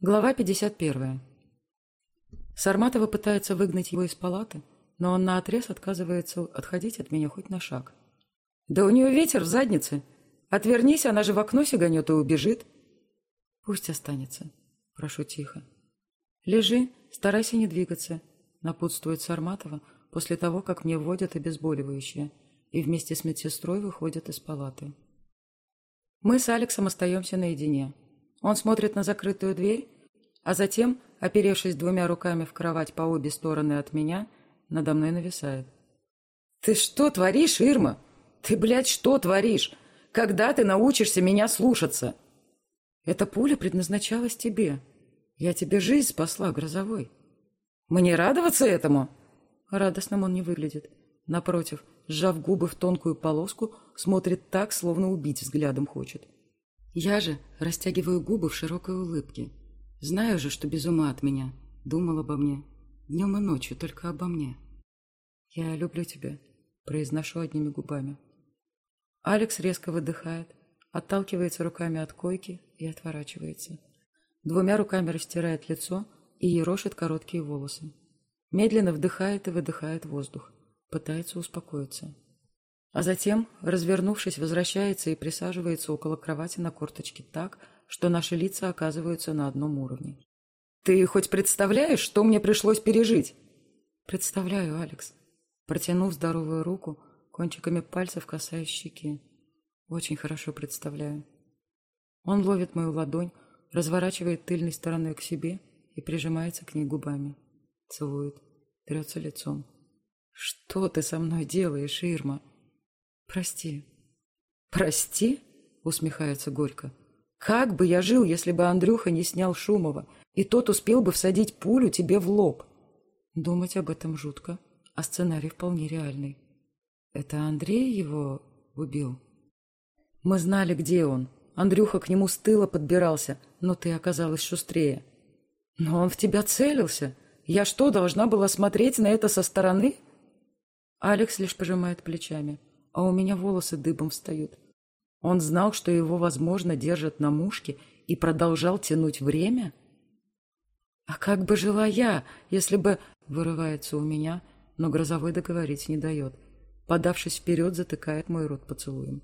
Глава 51. Сарматова пытается выгнать его из палаты, но он наотрез отказывается отходить от меня хоть на шаг. «Да у нее ветер в заднице. Отвернись, она же в окно сиганет и убежит». «Пусть останется», — прошу тихо. «Лежи, старайся не двигаться», — напутствует Сарматова после того, как мне вводят обезболивающее, и вместе с медсестрой выходят из палаты. Мы с Алексом остаемся наедине. Он смотрит на закрытую дверь, а затем, оперевшись двумя руками в кровать по обе стороны от меня, надо мной нависает. «Ты что творишь, Ирма? Ты, блядь, что творишь? Когда ты научишься меня слушаться?» «Эта пуля предназначалась тебе. Я тебе жизнь спасла, Грозовой». «Мне радоваться этому?» Радостным он не выглядит. Напротив, сжав губы в тонкую полоску, смотрит так, словно убить взглядом хочет. Я же растягиваю губы в широкой улыбке. Знаю же, что без ума от меня. Думал обо мне. Днем и ночью только обо мне. «Я люблю тебя», — произношу одними губами. Алекс резко выдыхает, отталкивается руками от койки и отворачивается. Двумя руками растирает лицо и ерошит короткие волосы. Медленно вдыхает и выдыхает воздух. Пытается успокоиться. А затем, развернувшись, возвращается и присаживается около кровати на корточке так, что наши лица оказываются на одном уровне. «Ты хоть представляешь, что мне пришлось пережить?» «Представляю, Алекс». Протянув здоровую руку, кончиками пальцев касаясь щеки. «Очень хорошо представляю». Он ловит мою ладонь, разворачивает тыльной стороной к себе и прижимается к ней губами. Целует, трется лицом. «Что ты со мной делаешь, Ирма?» «Прости». «Прости?» — усмехается горько. «Как бы я жил, если бы Андрюха не снял Шумова, и тот успел бы всадить пулю тебе в лоб?» Думать об этом жутко, а сценарий вполне реальный. «Это Андрей его убил?» «Мы знали, где он. Андрюха к нему с тыла подбирался, но ты оказалась шустрее». «Но он в тебя целился. Я что, должна была смотреть на это со стороны?» Алекс лишь пожимает плечами а у меня волосы дыбом встают. Он знал, что его, возможно, держат на мушке и продолжал тянуть время? А как бы жила я, если бы... Вырывается у меня, но Грозовой договорить не дает. Подавшись вперед, затыкает мой рот поцелуем.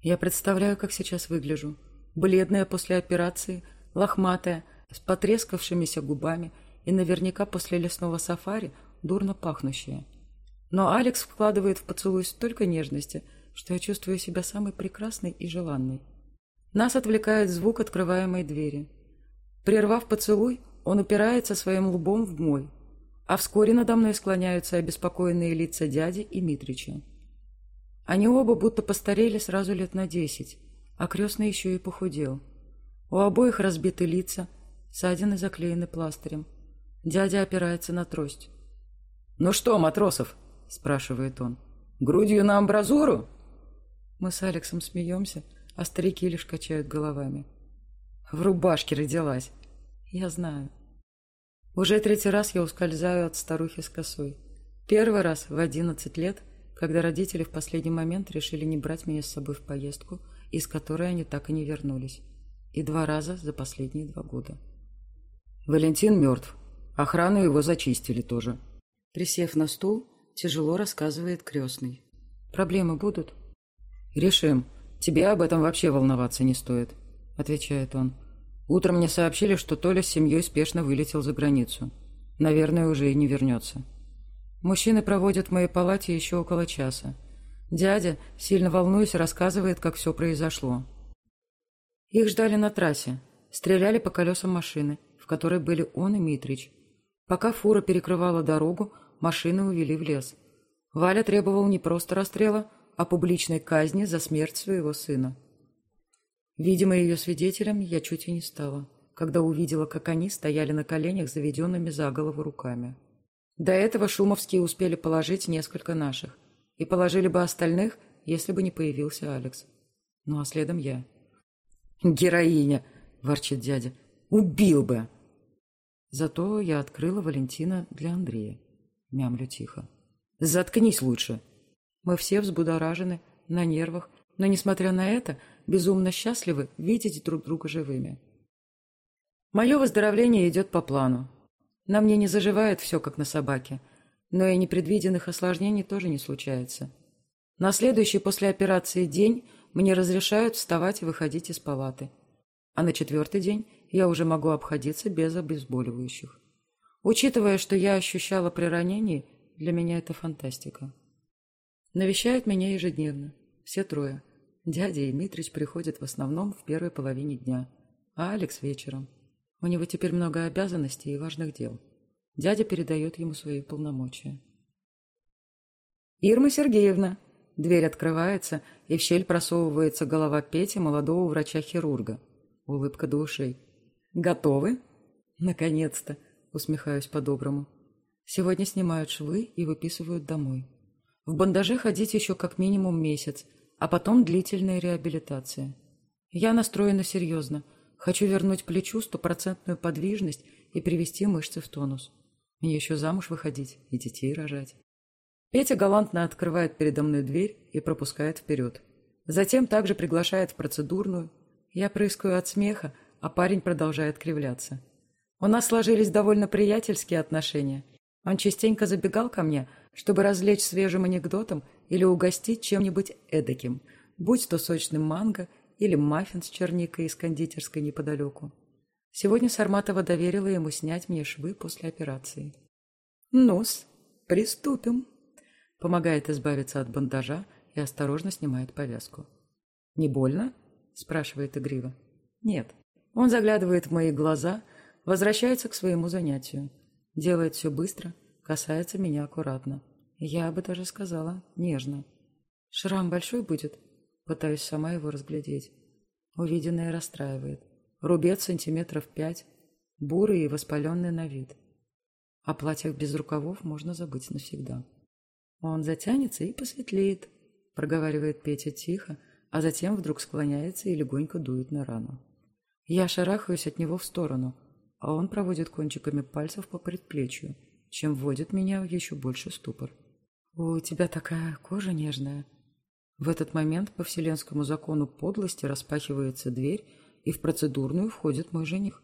Я представляю, как сейчас выгляжу. Бледная после операции, лохматая, с потрескавшимися губами и наверняка после лесного сафари дурно пахнущая. Но Алекс вкладывает в поцелуй столько нежности, что я чувствую себя самой прекрасной и желанной. Нас отвлекает звук открываемой двери. Прервав поцелуй, он упирается своим лбом в мой, а вскоре надо мной склоняются обеспокоенные лица дяди и Митрича. Они оба будто постарели сразу лет на десять, а крестный еще и похудел. У обоих разбиты лица, ссадины заклеены пластырем. Дядя опирается на трость. «Ну что, Матросов, — спрашивает он. «Грудью на амбразуру?» Мы с Алексом смеемся, а старики лишь качают головами. «В рубашке родилась. Я знаю». Уже третий раз я ускользаю от старухи с косой. Первый раз в одиннадцать лет, когда родители в последний момент решили не брать меня с собой в поездку, из которой они так и не вернулись. И два раза за последние два года. Валентин мертв. Охрану его зачистили тоже. Присев на стул, Тяжело рассказывает крестный. Проблемы будут? Решим. Тебе об этом вообще волноваться не стоит, отвечает он. Утром мне сообщили, что Толя с семьей спешно вылетел за границу. Наверное, уже и не вернется. Мужчины проводят в моей палате еще около часа. Дядя, сильно волнуясь, рассказывает, как все произошло. Их ждали на трассе. Стреляли по колесам машины, в которой были он и Митрич. Пока фура перекрывала дорогу, машины увели в лес. Валя требовал не просто расстрела, а публичной казни за смерть своего сына. Видимо, ее свидетелем я чуть и не стала, когда увидела, как они стояли на коленях, заведенными за голову руками. До этого шумовские успели положить несколько наших, и положили бы остальных, если бы не появился Алекс. Ну а следом я. «Героиня!» – ворчит дядя. «Убил бы!» Зато я открыла Валентина для Андрея. Мямлю тихо. «Заткнись лучше!» Мы все взбудоражены, на нервах, но, несмотря на это, безумно счастливы видеть друг друга живыми. Мое выздоровление идет по плану. На мне не заживает все, как на собаке, но и непредвиденных осложнений тоже не случается. На следующий после операции день мне разрешают вставать и выходить из палаты. А на четвертый день я уже могу обходиться без обезболивающих. Учитывая, что я ощущала при ранении, для меня это фантастика. Навещают меня ежедневно. Все трое. Дядя и Митрич приходят в основном в первой половине дня, а Алекс вечером. У него теперь много обязанностей и важных дел. Дядя передает ему свои полномочия. «Ирма Сергеевна!» Дверь открывается, и в щель просовывается голова Пети, молодого врача-хирурга. Улыбка до ушей. «Готовы?» «Наконец-то!» — усмехаюсь по-доброму. «Сегодня снимают швы и выписывают домой. В бандаже ходить еще как минимум месяц, а потом длительная реабилитация. Я настроена серьезно. Хочу вернуть плечу стопроцентную подвижность и привести мышцы в тонус. Мне еще замуж выходить и детей рожать. Петя галантно открывает передо мной дверь и пропускает вперед. Затем также приглашает в процедурную. Я прыскаю от смеха, а парень продолжает кривляться. У нас сложились довольно приятельские отношения. Он частенько забегал ко мне, чтобы развлечь свежим анекдотом или угостить чем-нибудь эдаким, будь то сочным манго или маффин с черникой из кондитерской неподалеку. Сегодня Сарматова доверила ему снять мне швы после операции. «Ну-с, приступим», — помогает избавиться от бандажа и осторожно снимает повязку. «Не больно?» — спрашивает игриво. «Нет». Он заглядывает в мои глаза, возвращается к своему занятию. Делает все быстро, касается меня аккуратно. Я бы даже сказала, нежно. Шрам большой будет? Пытаюсь сама его разглядеть. Увиденное расстраивает. Рубец сантиметров пять, бурый и воспаленный на вид. О платьях без рукавов можно забыть навсегда. Он затянется и посветлеет, проговаривает Петя тихо, а затем вдруг склоняется и легонько дует на рану. Я шарахаюсь от него в сторону, а он проводит кончиками пальцев по предплечью, чем вводит меня в еще больше ступор. «У тебя такая кожа нежная». В этот момент по вселенскому закону подлости распахивается дверь, и в процедурную входит мой жених.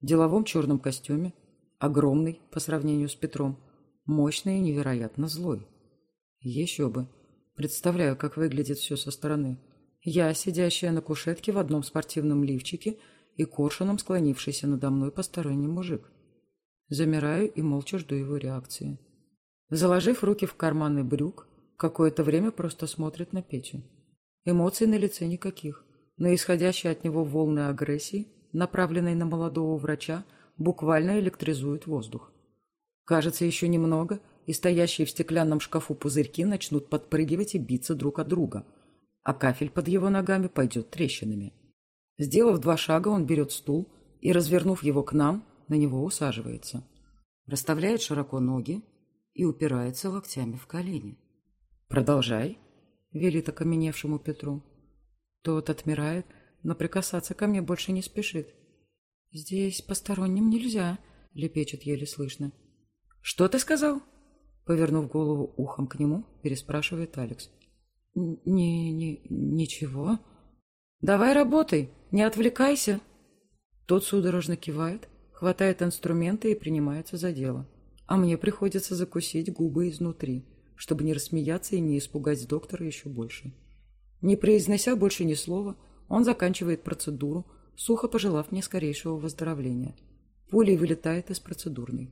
В деловом черном костюме, огромный по сравнению с Петром, мощный и невероятно злой. Еще бы. Представляю, как выглядит все со стороны. Я, сидящая на кушетке в одном спортивном лифчике и коршуном склонившийся надо мной посторонний мужик. Замираю и молча жду его реакции. Заложив руки в карманы брюк, какое-то время просто смотрит на Петю. Эмоций на лице никаких, но исходящие от него волны агрессии, направленные на молодого врача, буквально электризуют воздух. Кажется, еще немного, и стоящие в стеклянном шкафу пузырьки начнут подпрыгивать и биться друг от друга, а кафель под его ногами пойдет трещинами. Сделав два шага, он берет стул и, развернув его к нам, на него усаживается. Расставляет широко ноги, и упирается локтями в колени. «Продолжай», — велит окаменевшему Петру. Тот отмирает, но прикасаться ко мне больше не спешит. «Здесь посторонним нельзя», — лепечет еле слышно. «Что ты сказал?» Повернув голову ухом к нему, переспрашивает Алекс. «Не... не... ничего». «Давай работай, не отвлекайся». Тот судорожно кивает, хватает инструменты и принимается за дело а мне приходится закусить губы изнутри, чтобы не рассмеяться и не испугать доктора еще больше. Не произнося больше ни слова, он заканчивает процедуру, сухо пожелав мне скорейшего выздоровления. Пулей вылетает из процедурной.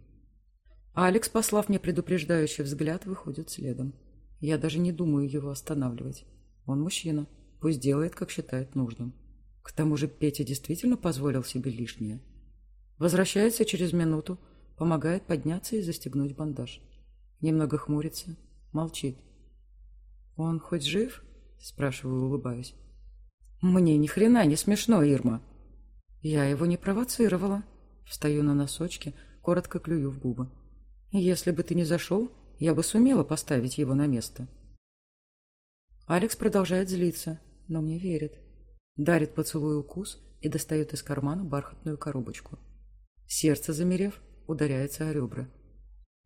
Алекс, послав мне предупреждающий взгляд, выходит следом. Я даже не думаю его останавливать. Он мужчина, пусть делает, как считает нужным. К тому же Петя действительно позволил себе лишнее. Возвращается через минуту, Помогает подняться и застегнуть бандаж. Немного хмурится, молчит. «Он хоть жив?» – спрашиваю, улыбаясь. «Мне ни хрена не смешно, Ирма!» Я его не провоцировала. Встаю на носочки, коротко клюю в губы. «Если бы ты не зашел, я бы сумела поставить его на место». Алекс продолжает злиться, но мне верит. Дарит поцелуй укус и достает из кармана бархатную коробочку. Сердце замерев, ударяется о ребра.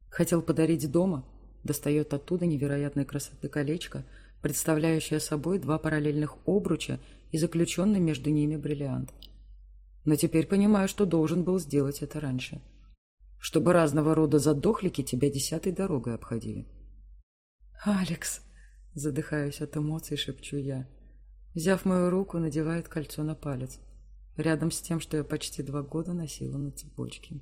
Хотел подарить дома, достает оттуда невероятной красоты колечко, представляющее собой два параллельных обруча и заключенный между ними бриллиант. Но теперь понимаю, что должен был сделать это раньше. Чтобы разного рода задохлики тебя десятой дорогой обходили. «Алекс!» — задыхаюсь от эмоций, шепчу я. Взяв мою руку, надевает кольцо на палец. Рядом с тем, что я почти два года носила на цепочке.